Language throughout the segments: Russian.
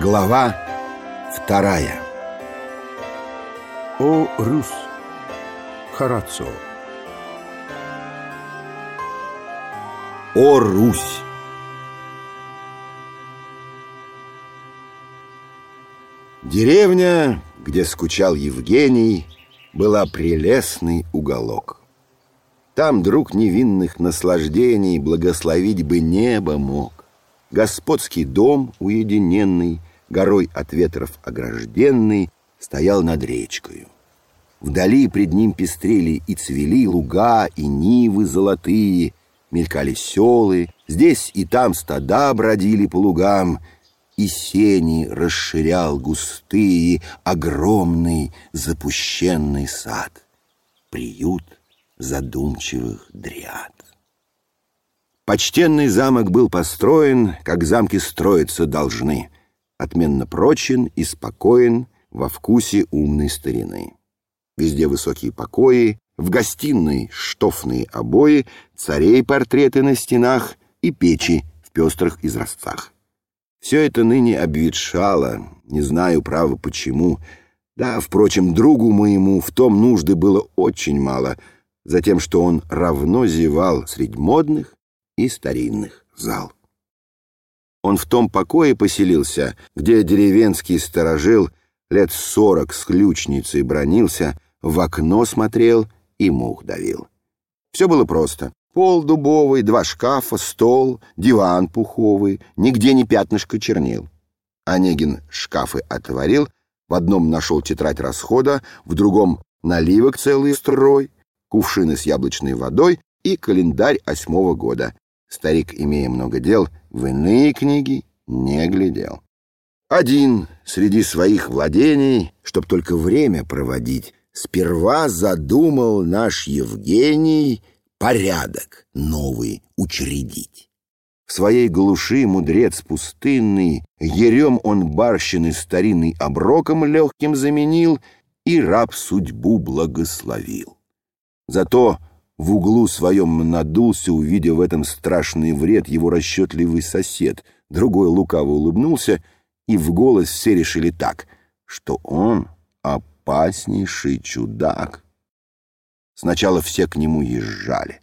Глава вторая О Рус Хорацио О Русь Деревня, где скучал Евгений, была прелестный уголок. Там друг невинных наслаждений благословить бы небо мог. Господский дом уединенный, горой от ветров огражденный, стоял над речкою. Вдали пред ним пестрели и цвели луга, и нивы золотые, мелькали селы, здесь и там стада бродили по лугам, и сени расширял густые, огромный запущенный сад, приют задумчивых дриад. Почтенный замок был построен, как замки строиться должны, отменно прочен и спокоен во вкусе умной старины. Везде высокие покои, в гостиной штофные обои, царей портреты на стенах и печи в пестрых изразцах. Все это ныне обветшало, не знаю, право, почему. Да, впрочем, другу моему в том нужды было очень мало, за тем, что он равно зевал среди модных и старинных зал. Он в том покое поселился, где деревенский сторожил лет сорок с ключницей бронился, в окно смотрел и мух давил. Все было просто. Пол дубовый, два шкафа, стол, диван пуховый, нигде не пятнышко чернил. Онегин шкафы отворил, в одном нашел тетрадь расхода, в другом наливок целый строй, кувшины с яблочной водой и календарь восьмого года. Старик, имея много дел, в иные книги не глядел. Один среди своих владений, чтоб только время проводить, сперва задумал наш Евгений порядок новый учредить. В своей глуши мудрец пустынный, Ерем он барщины старинный оброком легким заменил И раб судьбу благословил. Зато в углу своем надулся, увидев в этом страшный вред его расчетливый сосед. Другой лукаво улыбнулся, и в голос все решили так, что он опаснейший чудак. Сначала все к нему езжали.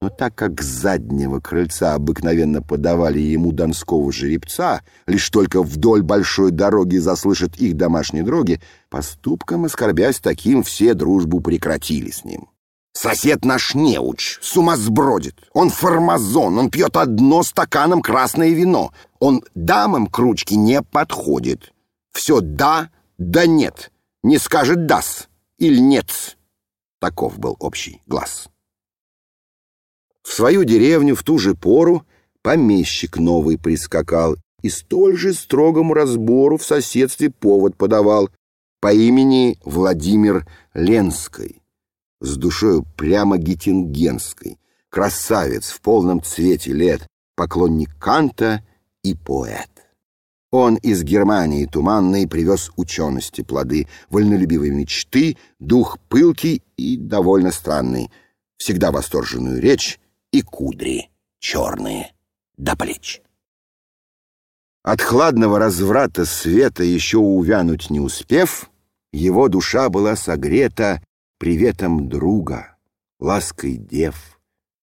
Но так как с заднего крыльца обыкновенно подавали ему донского жеребца, лишь только вдоль большой дороги заслышат их домашние дроги, поступком, оскорбясь таким, все дружбу прекратили с ним. Сосед наш неуч, с ума сбродит. Он формазон, он пьет одно стаканом красное вино. Он дамам к ручке не подходит. Все да, да нет. Не скажет дас или нет. Таков был общий глаз. В свою деревню в ту же пору помещик новый прискакал и столь же строгому разбору в соседстве повод подавал по имени Владимир Ленской, с душою прямо геттингенской, красавец в полном цвете лет, поклонник Канта и поэт. Он из Германии туманной привез учености плоды, вольнолюбивой мечты, дух пылкий и довольно странный, всегда восторженную речь и кудри черные до плеч. От хладного разврата света еще увянуть не успев, его душа была согрета приветом друга, лаской дев.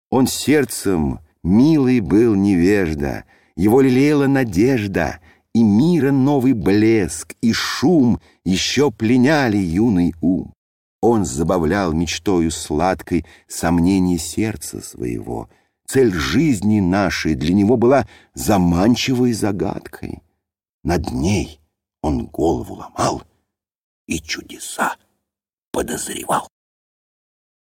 Он сердцем милый был невежда, его лелеяла надежда — и мира новый блеск, и шум еще пленяли юный ум. Он забавлял мечтою сладкой сомнение сердца своего. Цель жизни нашей для него была заманчивой загадкой. Над ней он голову ломал и чудеса подозревал.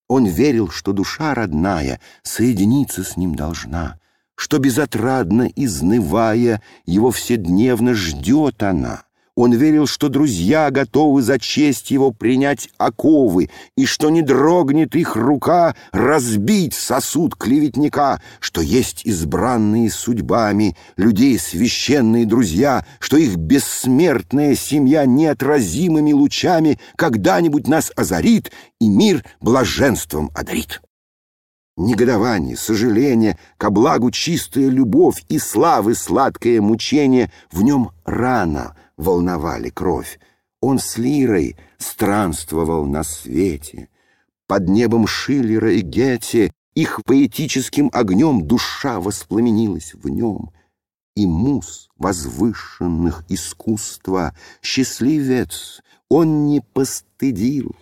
Он верил, что душа родная соединиться с ним должна, что безотрадно изнывая, его вседневно ждет она. Он верил, что друзья готовы за честь его принять оковы, и что не дрогнет их рука разбить сосуд клеветника, что есть избранные судьбами людей священные друзья, что их бессмертная семья неотразимыми лучами когда-нибудь нас озарит и мир блаженством одарит. Негодование, сожаление, ко благу чистая любовь и славы сладкое мучение в нем рано волновали кровь. Он с лирой странствовал на свете. Под небом Шиллера и Гетти их поэтическим огнем душа воспламенилась в нем. И мус возвышенных искусства, счастливец, он не постыдил.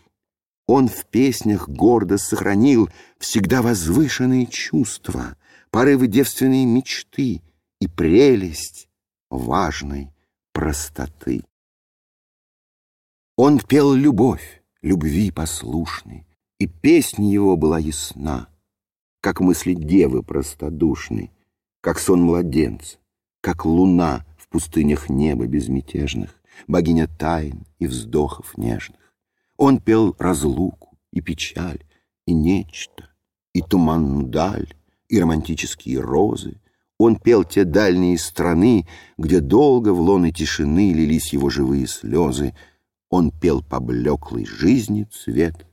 Он в песнях гордо сохранил всегда возвышенные чувства, порывы девственной мечты и прелесть важной простоты. Он пел любовь, любви послушный, и песня его была ясна, как мысли девы простодушной, как сон младенца, как луна в пустынях неба безмятежных, богиня тайн и вздохов нежных. Он пел разлуку и печаль, и нечто, и туманную даль, и романтические розы. Он пел те дальние страны, где долго в лоны тишины лились его живые слезы. Он пел поблеклый жизни цвет,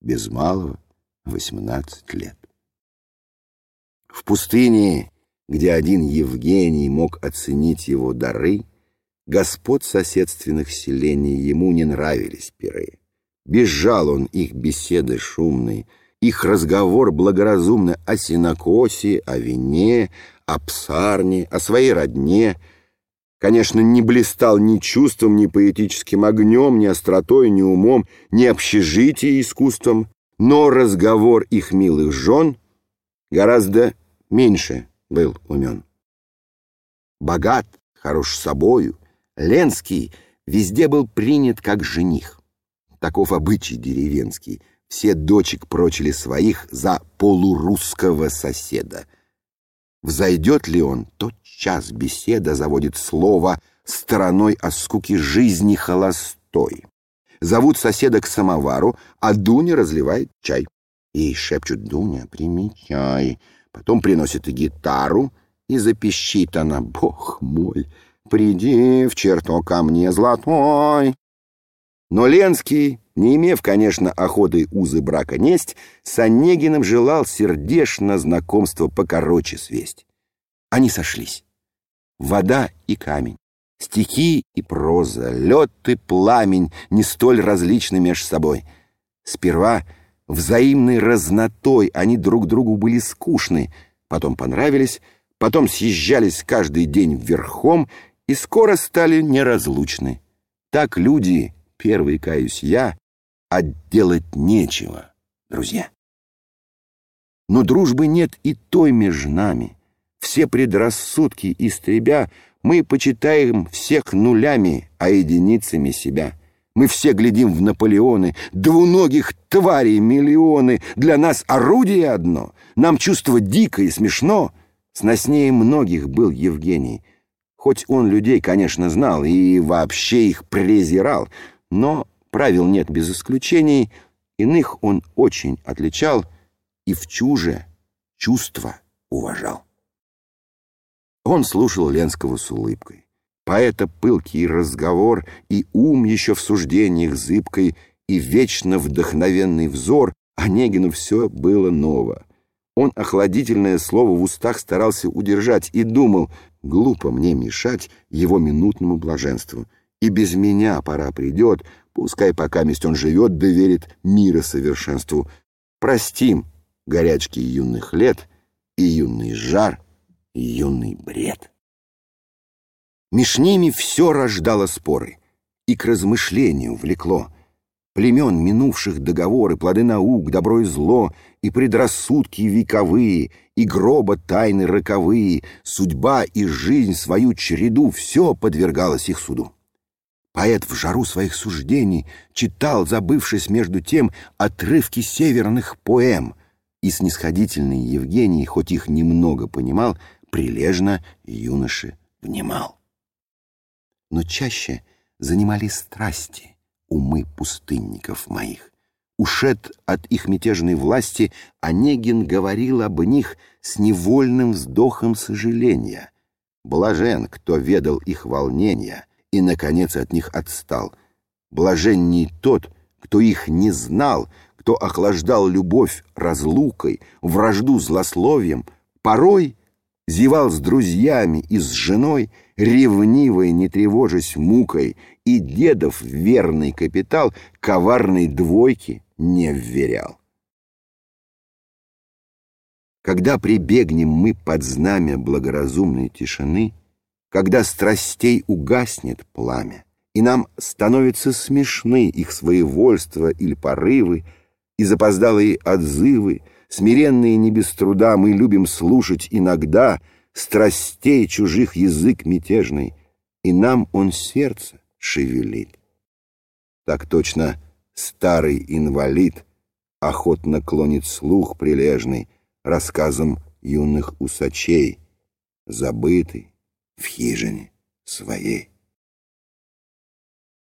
без малого восемнадцать лет. В пустыне, где один Евгений мог оценить его дары, господ соседственных селений ему не нравились пиры. Бежал он их беседы шумной, их разговор благоразумный о синокосе, о вине, о псарне, о своей родне. Конечно, не блистал ни чувством, ни поэтическим огнем, ни остротой, ни умом, ни общежитием искусством, но разговор их милых жен гораздо меньше был умен. Богат, хорош собою, Ленский везде был принят как жених. Таков обычай деревенский. Все дочек прочили своих за полурусского соседа. Взойдет ли он, тот час беседа заводит слово стороной о скуке жизни холостой. Зовут соседа к самовару, а Дуня разливает чай. Ей шепчут «Дуня, прими чай». Потом приносит и гитару, и запищит она «Бог мой, приди в чертог ко мне золотой». Но Ленский, не имев, конечно, охоты узы брака несть, с Онегиным желал сердечно знакомство покороче свесть. Они сошлись. Вода и камень, стихи и проза, лед и пламень не столь различны меж собой. Сперва взаимной разнотой они друг другу были скучны, потом понравились, потом съезжались каждый день верхом и скоро стали неразлучны. Так люди первый каюсь я, а делать нечего, друзья. Но дружбы нет и той между нами. Все предрассудки истребя, мы почитаем всех нулями, а единицами себя. Мы все глядим в Наполеоны, двуногих тварей миллионы. Для нас орудие одно, нам чувство дико и смешно. Сноснее многих был Евгений. Хоть он людей, конечно, знал и вообще их презирал, но правил нет без исключений, иных он очень отличал и в чуже чувства уважал. Он слушал Ленского с улыбкой. Поэта пылкий разговор и ум еще в суждениях зыбкой и вечно вдохновенный взор, Онегину все было ново. Он охладительное слово в устах старался удержать и думал, глупо мне мешать его минутному блаженству — и без меня пора придет, пускай пока месть он живет, доверит мира совершенству. Простим горячки юных лет и юный жар, и юный бред. Меж ними все рождало споры, и к размышлению влекло. Племен, минувших договоры, плоды наук, добро и зло, и предрассудки вековые, и гроба тайны роковые, судьба и жизнь свою череду, все подвергалось их суду. Поэт в жару своих суждений читал, забывшись между тем, отрывки северных поэм, и снисходительный Евгений, хоть их немного понимал, прилежно юноше внимал. Но чаще занимали страсти умы пустынников моих. Ушед от их мятежной власти, Онегин говорил об них с невольным вздохом сожаления. Блажен, кто ведал их волнения — и, наконец, от них отстал. Блаженней тот, кто их не знал, кто охлаждал любовь разлукой, вражду злословием, порой зевал с друзьями и с женой, ревнивой, не тревожась мукой, и дедов верный капитал коварной двойки не вверял. Когда прибегнем мы под знамя благоразумной тишины, когда страстей угаснет пламя, и нам становятся смешны их своевольство или порывы, и запоздалые отзывы, смиренные не без труда, мы любим слушать иногда страстей чужих язык мятежный, и нам он сердце шевелит. Так точно старый инвалид охотно клонит слух прилежный рассказам юных усачей, забытый в хижине своей.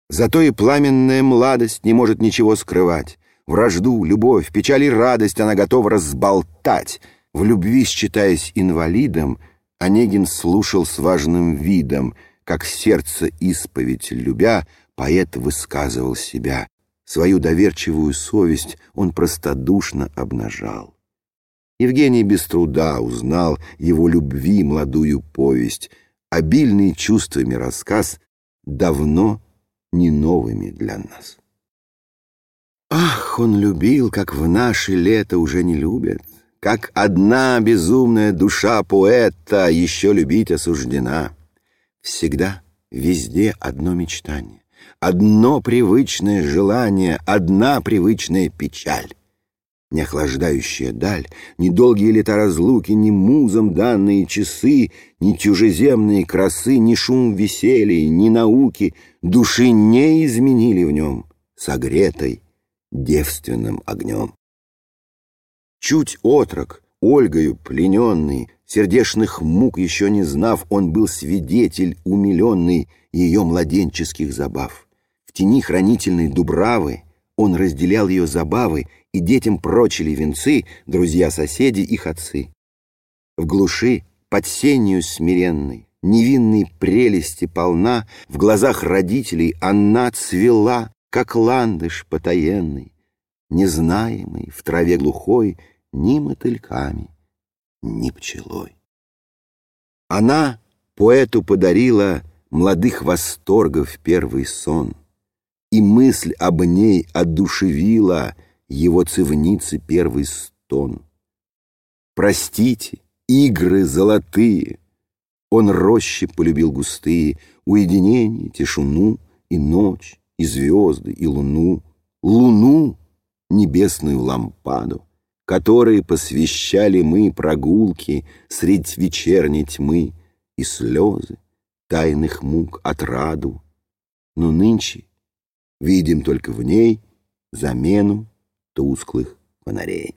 Зато и пламенная младость не может ничего скрывать. Вражду, любовь, печаль и радость она готова разболтать. В любви, считаясь инвалидом, Онегин слушал с важным видом, как сердце исповедь любя, поэт высказывал себя. Свою доверчивую совесть он простодушно обнажал. Евгений без труда узнал его любви молодую повесть, обильный чувствами рассказ давно не новыми для нас. Ах, он любил, как в наши лета уже не любят, как одна безумная душа поэта еще любить осуждена. Всегда, везде одно мечтание, одно привычное желание, одна привычная печаль. Не охлаждающая даль, ни долгие лета разлуки, ни музом данные часы, ни чужеземные красы, ни шум веселья, ни науки души не изменили в нем, согретой девственным огнем. Чуть отрок, Ольгою плененный, сердечных мук еще не знав, он был свидетель умиленный ее младенческих забав. В тени хранительной дубравы он разделял ее забавы, и детям прочили венцы друзья-соседи их отцы. В глуши, под сенью смиренной, невинной прелести полна, в глазах родителей она цвела, как ландыш потаенный, незнаемый в траве глухой ни мотыльками, ни пчелой. Она поэту подарила молодых восторгов первый сон — и мысль об ней одушевила его цивницы первый стон. Простите, игры золотые, он рощи полюбил густые, уединение, тишину и ночь, и звезды, и луну, луну, небесную лампаду, которые посвящали мы прогулки средь вечерней тьмы и слезы, тайных мук отраду. Но нынче видим только в ней замену тусклых фонарей.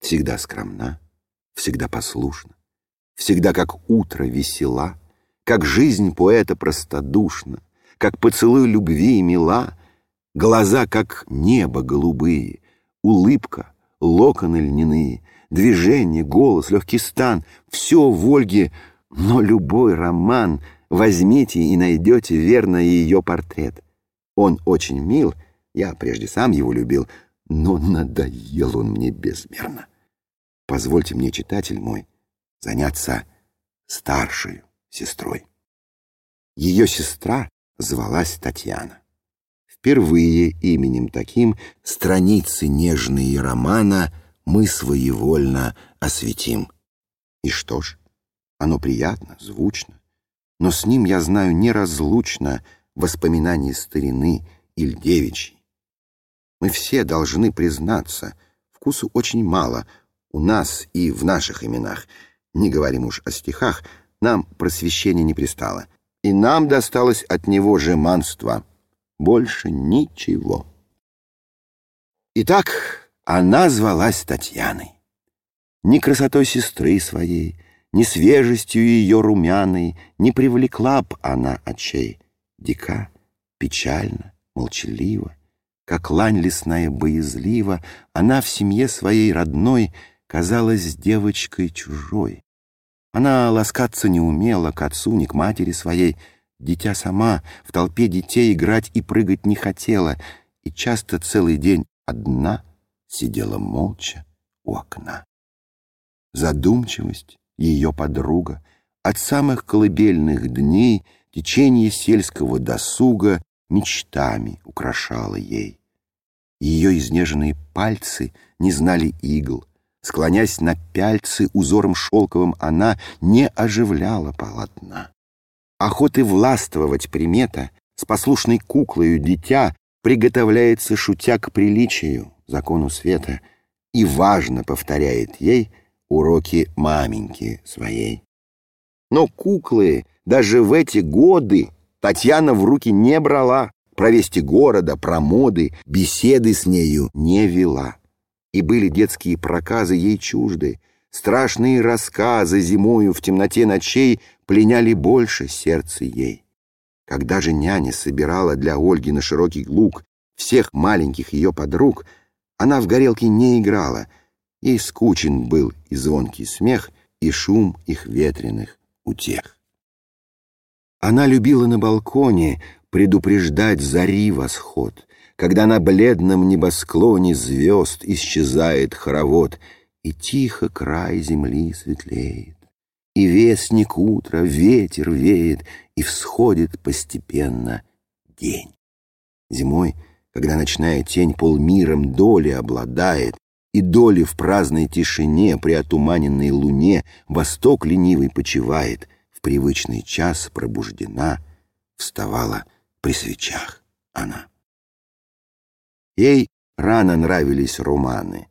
Всегда скромна, всегда послушна, всегда как утро весела, как жизнь поэта простодушна, как поцелуй любви мила, глаза, как небо голубые, улыбка, локоны льняные, движение, голос, легкий стан — все в Ольге, но любой роман — Возьмите и найдете верно ее портрет. Он очень мил, я прежде сам его любил, но надоел он мне безмерно. Позвольте мне, читатель мой, заняться старшей сестрой. Ее сестра звалась Татьяна. Впервые именем таким страницы нежные романа мы своевольно осветим. И что ж, оно приятно, звучно но с ним я знаю неразлучно воспоминания старины или девичьей. Мы все должны признаться, вкусу очень мало у нас и в наших именах. Не говорим уж о стихах, нам просвещение не пристало. И нам досталось от него жеманство. Больше ничего. Итак, она звалась Татьяной. Ни красотой сестры своей, ни свежестью ее румяной Не привлекла б она очей. Дика, печально, молчаливо, Как лань лесная боязлива, Она в семье своей родной Казалась девочкой чужой. Она ласкаться не умела К отцу, ни к матери своей, Дитя сама в толпе детей играть и прыгать не хотела, И часто целый день одна Сидела молча у окна. Задумчивость, ее подруга, от самых колыбельных дней течение сельского досуга мечтами украшало ей. Ее изнеженные пальцы не знали игл, склонясь на пяльцы узором шелковым, она не оживляла полотна. Охоты властвовать примета, с послушной куклою дитя приготовляется, шутя к приличию, закону света, и важно повторяет ей уроки маменьки своей. Но куклы даже в эти годы Татьяна в руки не брала, про вести города, про моды, беседы с нею не вела. И были детские проказы ей чужды, страшные рассказы зимою в темноте ночей пленяли больше сердце ей. Когда же няня собирала для Ольги на широкий луг всех маленьких ее подруг, она в горелке не играла, ей скучен был и звонкий смех, и шум их ветреных утех. Она любила на балконе предупреждать зари восход, когда на бледном небосклоне звезд исчезает хоровод, и тихо край земли светлеет, и вестник утра, ветер веет, и всходит постепенно день. Зимой, когда ночная тень полмиром доли обладает, и доли в праздной тишине при отуманенной луне восток ленивый почивает, привычный час пробуждена, вставала при свечах она. Ей рано нравились романы.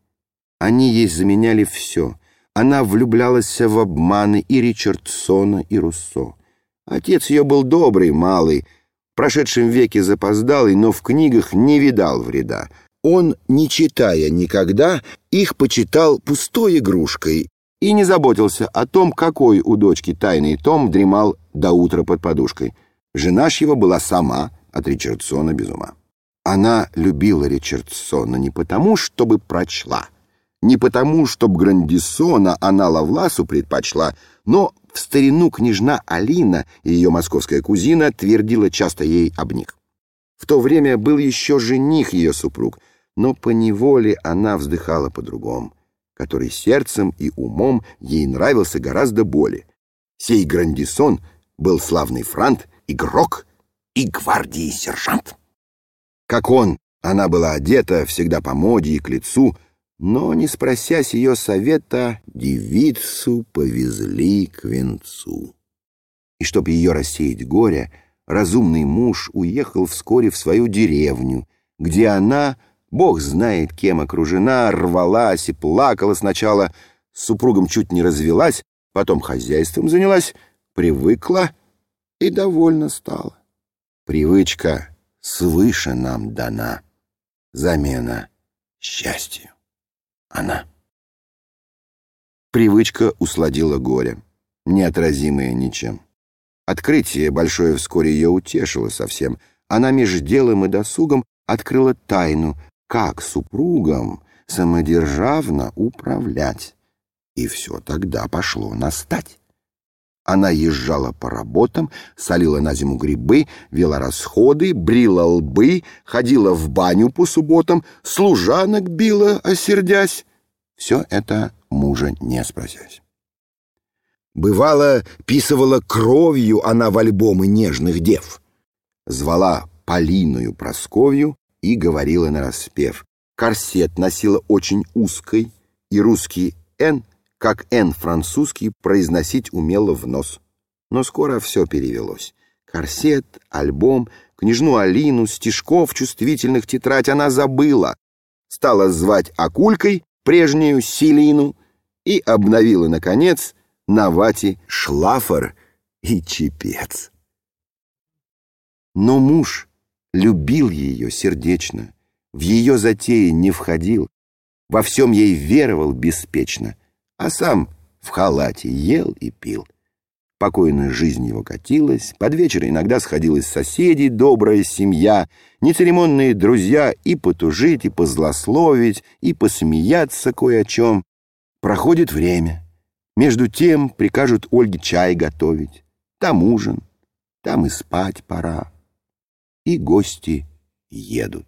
Они ей заменяли все. Она влюблялась в обманы и Ричардсона, и Руссо. Отец ее был добрый, малый, в прошедшем веке запоздалый, но в книгах не видал вреда. Он, не читая никогда, их почитал пустой игрушкой и не заботился о том, какой у дочки тайный том дремал до утра под подушкой. Жена ж его была сама от Ричардсона без ума. Она любила Ричардсона не потому, чтобы прочла, не потому, чтобы Грандисона она Лавласу предпочла, но в старину княжна Алина, ее московская кузина, твердила часто ей об них. В то время был еще жених ее супруг, но по неволе она вздыхала по-другому который сердцем и умом ей нравился гораздо более. Сей Грандисон был славный франт, игрок и гвардии сержант. Как он, она была одета всегда по моде и к лицу, но, не спросясь ее совета, девицу повезли к венцу. И чтоб ее рассеять горе, разумный муж уехал вскоре в свою деревню, где она Бог знает, кем окружена, рвалась и плакала сначала, с супругом чуть не развелась, потом хозяйством занялась, привыкла и довольна стала. Привычка свыше нам дана, замена счастью. Она. Привычка усладила горе, неотразимое ничем. Открытие большое вскоре ее утешило совсем. Она меж делом и досугом открыла тайну, как супругам самодержавно управлять. И все тогда пошло настать. Она езжала по работам, солила на зиму грибы, вела расходы, брила лбы, ходила в баню по субботам, служанок била, осердясь. Все это мужа не спросясь. Бывало, писывала кровью она в альбомы нежных дев. Звала Полиною Просковью, и говорила нараспев. Корсет носила очень узкой, и русский «н», как «н» французский, произносить умела в нос. Но скоро все перевелось. Корсет, альбом, княжну Алину, стишков чувствительных тетрадь она забыла. Стала звать Акулькой, прежнюю Селину, и обновила, наконец, на вате шлафор и чепец. Но муж любил ее сердечно, в ее затеи не входил, во всем ей веровал беспечно, а сам в халате ел и пил. Покойная жизнь его катилась, под вечер иногда сходилась соседи, добрая семья, нецеремонные друзья и потужить, и позлословить, и посмеяться кое о чем. Проходит время. Между тем прикажут Ольге чай готовить. Там ужин, там и спать пора и гости едут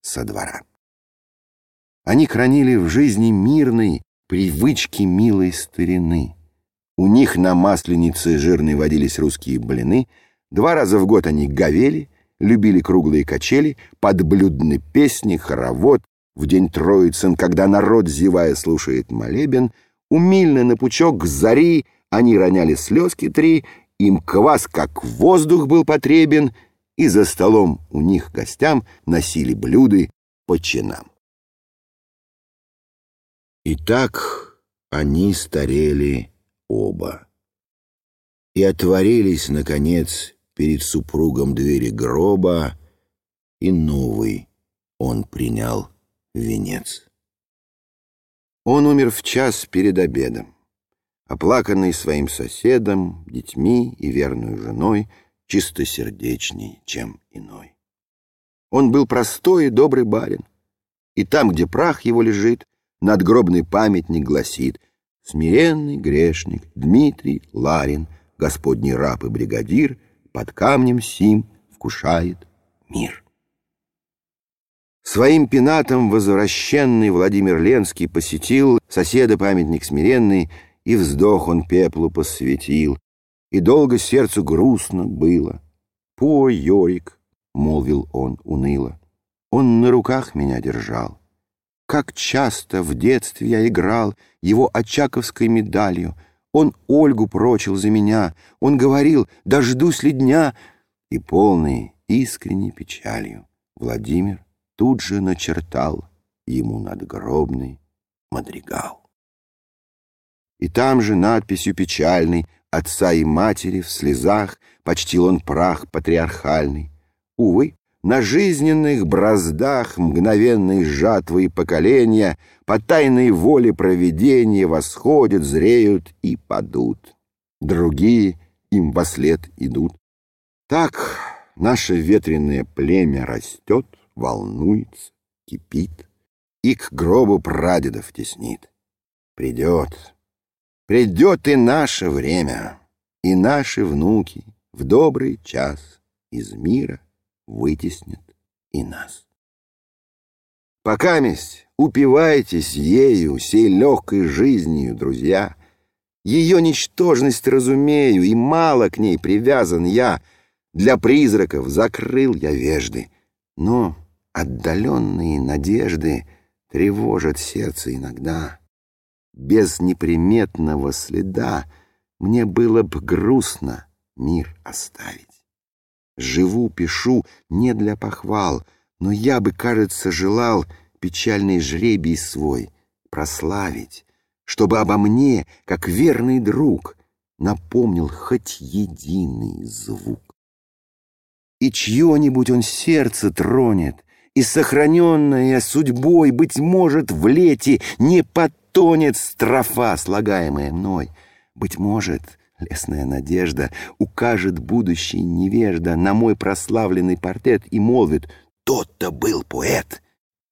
со двора. Они хранили в жизни мирной привычки милой старины. У них на масленице жирной водились русские блины, два раза в год они говели, любили круглые качели, подблюдные песни, хоровод, в день Троицын, когда народ, зевая, слушает молебен, умильно на пучок зари они роняли слезки три, им квас как воздух был потребен, и за столом у них гостям носили блюды по чинам. И так они старели оба. И отворились, наконец, перед супругом двери гроба, и новый он принял венец. Он умер в час перед обедом, оплаканный своим соседом, детьми и верной женой, чистосердечней, чем иной. Он был простой и добрый барин, и там, где прах его лежит, надгробный памятник гласит «Смиренный грешник Дмитрий Ларин, Господний раб и бригадир, под камнем сим вкушает мир». Своим пенатом возвращенный Владимир Ленский посетил соседа памятник смиренный, и вздох он пеплу посвятил, и долго сердцу грустно было. «Пой, Йорик», — молвил он уныло, — «он на руках меня держал». Как часто в детстве я играл его очаковской медалью. Он Ольгу прочил за меня. Он говорил, дождусь ли дня. И полный искренней печалью Владимир тут же начертал ему надгробный мадригал. И там же надписью печальной отца и матери в слезах почтил он прах патриархальный. Увы, на жизненных браздах мгновенной жатвы и поколения по тайной воле проведения восходят, зреют и падут. Другие им во след идут. Так наше ветреное племя растет, волнуется, кипит и к гробу прадедов теснит. Придет, придет и наше время, и наши внуки в добрый час из мира вытеснят и нас. Покаместь упивайтесь ею, сей легкой жизнью, друзья. Ее ничтожность разумею, и мало к ней привязан я. Для призраков закрыл я вежды, но Отдаленные надежды тревожат сердце иногда. Без неприметного следа мне было бы грустно мир оставить. Живу, пишу не для похвал, но я бы, кажется, желал печальный жребий свой прославить, чтобы обо мне, как верный друг, напомнил хоть единый звук. И чье-нибудь он сердце тронет, и сохраненная судьбой, быть может, в лете не потонет строфа, слагаемая мной. Быть может, лесная надежда укажет будущий невежда на мой прославленный портрет и молвит «Тот-то был поэт».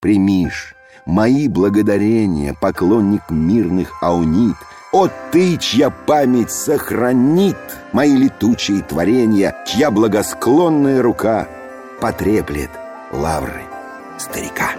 Примишь мои благодарения, поклонник мирных аунит, О ты, чья память сохранит мои летучие творения, Чья благосклонная рука потреплет лавры старика.